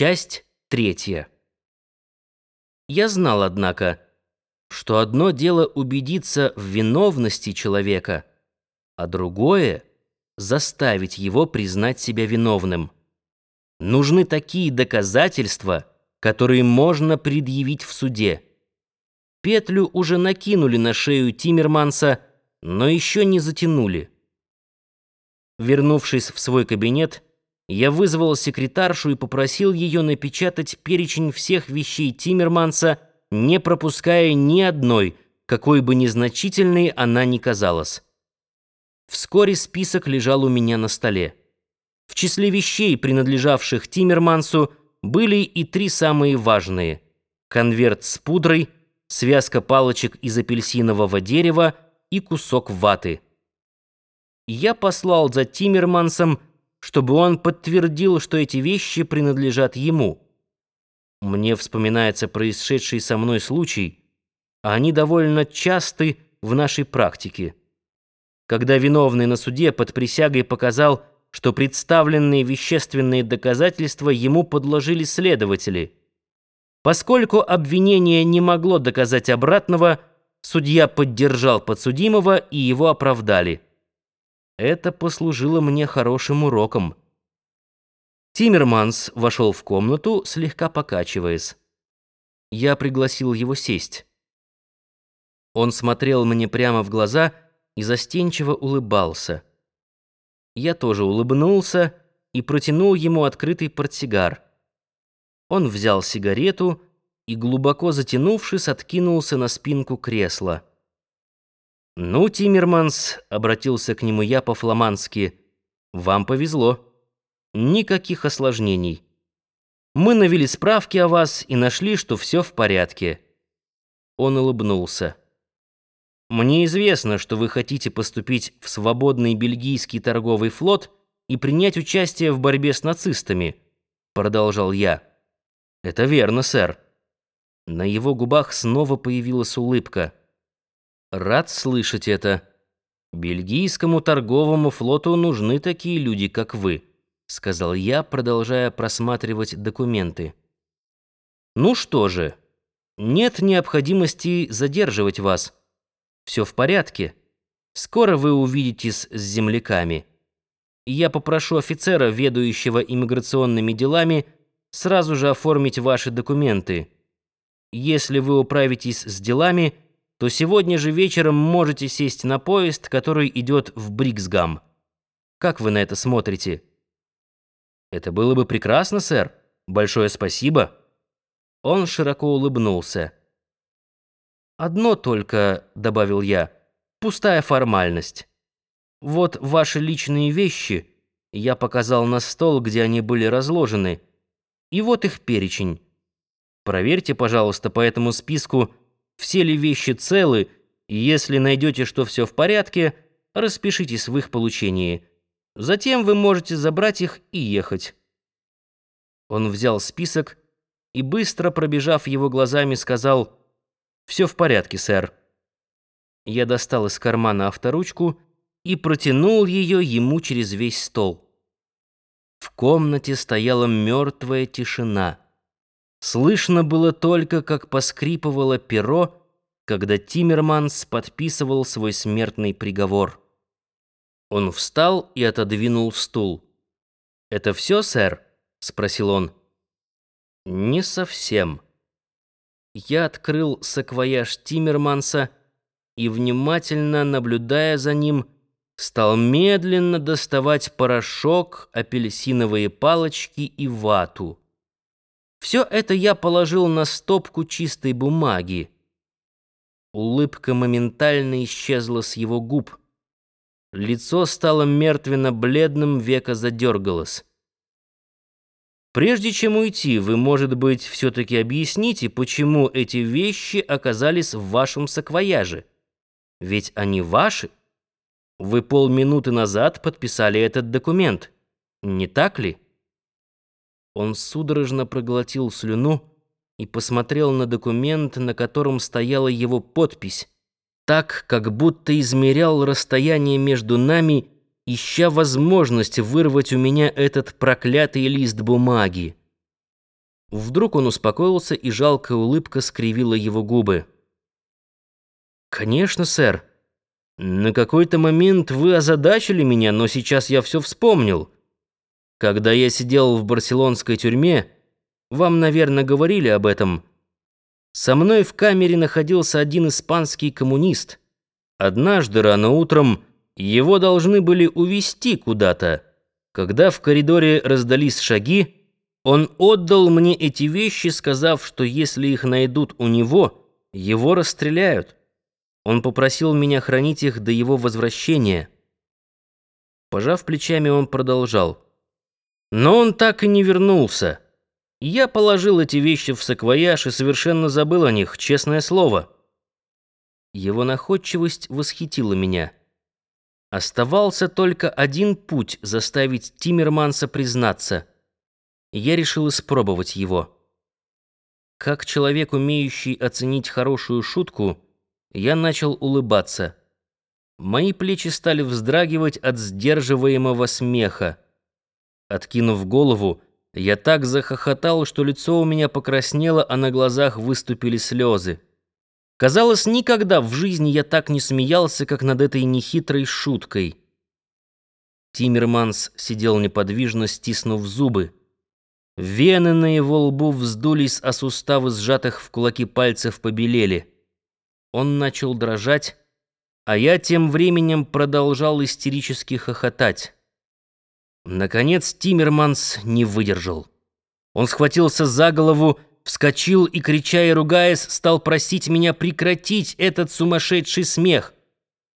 Часть третья. Я знал, однако, что одно дело убедиться в виновности человека, а другое — заставить его признать себя виновным. Нужны такие доказательства, которые можно предъявить в суде. Петлю уже накинули на шею Тиммерманса, но еще не затянули. Вернувшись в свой кабинет, я вызвал секретаршу и попросил ее напечатать перечень всех вещей Тиммерманса, не пропуская ни одной, какой бы незначительной она ни казалась. Вскоре список лежал у меня на столе. В числе вещей, принадлежавших Тиммермансу, были и три самые важные. Конверт с пудрой, связка палочек из апельсинового дерева и кусок ваты. Я послал за Тиммермансом, чтобы он подтвердил, что эти вещи принадлежат ему. Мне вспоминается происшедший со мной случай, а они довольно часты в нашей практике. Когда виновный на суде под присягой показал, что представленные вещественные доказательства ему подложили следователи. Поскольку обвинение не могло доказать обратного, судья поддержал подсудимого и его оправдали. Это послужило мне хорошим уроком. Тиммерманс вошел в комнату, слегка покачиваясь. Я пригласил его сесть. Он смотрел мне прямо в глаза и застенчиво улыбался. Я тоже улыбнулся и протянул ему открытый портсигар. Он взял сигарету и, глубоко затянувшись, откинулся на спинку кресла. «Ну, Тиммерманс», — обратился к нему я по-фламандски, — «вам повезло. Никаких осложнений. Мы навели справки о вас и нашли, что все в порядке». Он улыбнулся. «Мне известно, что вы хотите поступить в свободный бельгийский торговый флот и принять участие в борьбе с нацистами», — продолжал я. «Это верно, сэр». На его губах снова появилась улыбка. Рад слышать это. Бельгийскому торговому флоту нужны такие люди, как вы, сказал я, продолжая просматривать документы. Ну что же, нет необходимости задерживать вас. Все в порядке. Скоро вы увидитесь с земляками. Я попрошу офицера, ведущего иммиграционными делами, сразу же оформить ваши документы. Если вы управитесь с делами, то сегодня же вечером можете сесть на поезд, который идет в Бриксгам. Как вы на это смотрите? Это было бы прекрасно, сэр. Большое спасибо. Он широко улыбнулся. Одно только, добавил я, пустая формальность. Вот ваши личные вещи я показал на стол, где они были разложены. И вот их перечень. Проверьте, пожалуйста, по этому списку все ли вещи целы, и если найдете, что все в порядке, распишитесь в их получении. Затем вы можете забрать их и ехать». Он взял список и, быстро пробежав его глазами, сказал «Все в порядке, сэр». Я достал из кармана авторучку и протянул ее ему через весь стол. В комнате стояла мертвая тишина. Слышно было только, как поскрипывало перо, когда Тиммерманс подписывал свой смертный приговор. Он встал и отодвинул стул. «Это все, сэр?» — спросил он. «Не совсем». Я открыл саквояж Тиммерманса и, внимательно наблюдая за ним, стал медленно доставать порошок, апельсиновые палочки и вату. Все это я положил на стопку чистой бумаги. Улыбка моментально исчезла с его губ. Лицо стало мертвенно-бледным, века задергалось. Прежде чем уйти, вы, может быть, все-таки объясните, почему эти вещи оказались в вашем саквояже? Ведь они ваши. Вы полминуты назад подписали этот документ, не так ли? Он судорожно проглотил слюну и посмотрел на документ, на котором стояла его подпись, так, как будто измерял расстояние между нами, ища возможность вырвать у меня этот проклятый лист бумаги. Вдруг он успокоился, и жалкая улыбка скривила его губы. «Конечно, сэр. На какой-то момент вы озадачили меня, но сейчас я все вспомнил. Когда я сидел в барселонской тюрьме, вам, наверное, говорили об этом. Со мной в камере находился один испанский коммунист. Однажды рано утром его должны были увезти куда-то. Когда в коридоре раздались шаги, он отдал мне эти вещи, сказав, что если их найдут у него, его расстреляют. Он попросил меня хранить их до его возвращения. Пожав плечами, он продолжал. Но он так и не вернулся. Я положил эти вещи в саквояж и совершенно забыл о них, честное слово. Его находчивость восхитила меня. Оставался только один путь заставить Тиммерманса признаться — я решил испробовать его. Как человек, умеющий оценить хорошую шутку, я начал улыбаться. Мои плечи стали вздрагивать от сдерживаемого смеха. Откинув голову, я так захохотал, что лицо у меня покраснело, а на глазах выступили слезы. Казалось, никогда в жизни я так не смеялся, как над этой нехитрой шуткой. Тиммерманс сидел неподвижно, стиснув зубы. Вены на его лбу вздулись, а суставы сжатых в кулаки пальцев побелели. Он начал дрожать, а я тем временем продолжал истерически хохотать. Наконец Тиммерманс не выдержал. Он схватился за голову, вскочил и, крича и ругаясь, стал просить меня прекратить этот сумасшедший смех.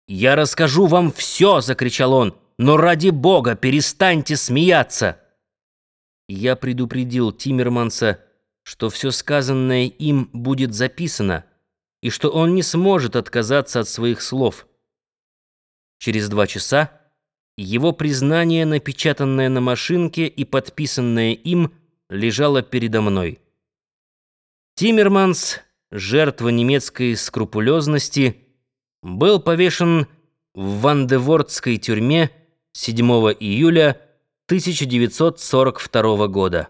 «Я расскажу вам все!» — закричал он. «Но ради бога, перестаньте смеяться!» Я предупредил Тиммерманса, что все сказанное им будет записано, и что он не сможет отказаться от своих слов. Через два часа его признание, напечатанное на машинке и подписанное им, лежало передо мной. Тиммерманс, жертва немецкой скрупулезности, был повешен в Вандевортской тюрьме 7 июля 1942 года.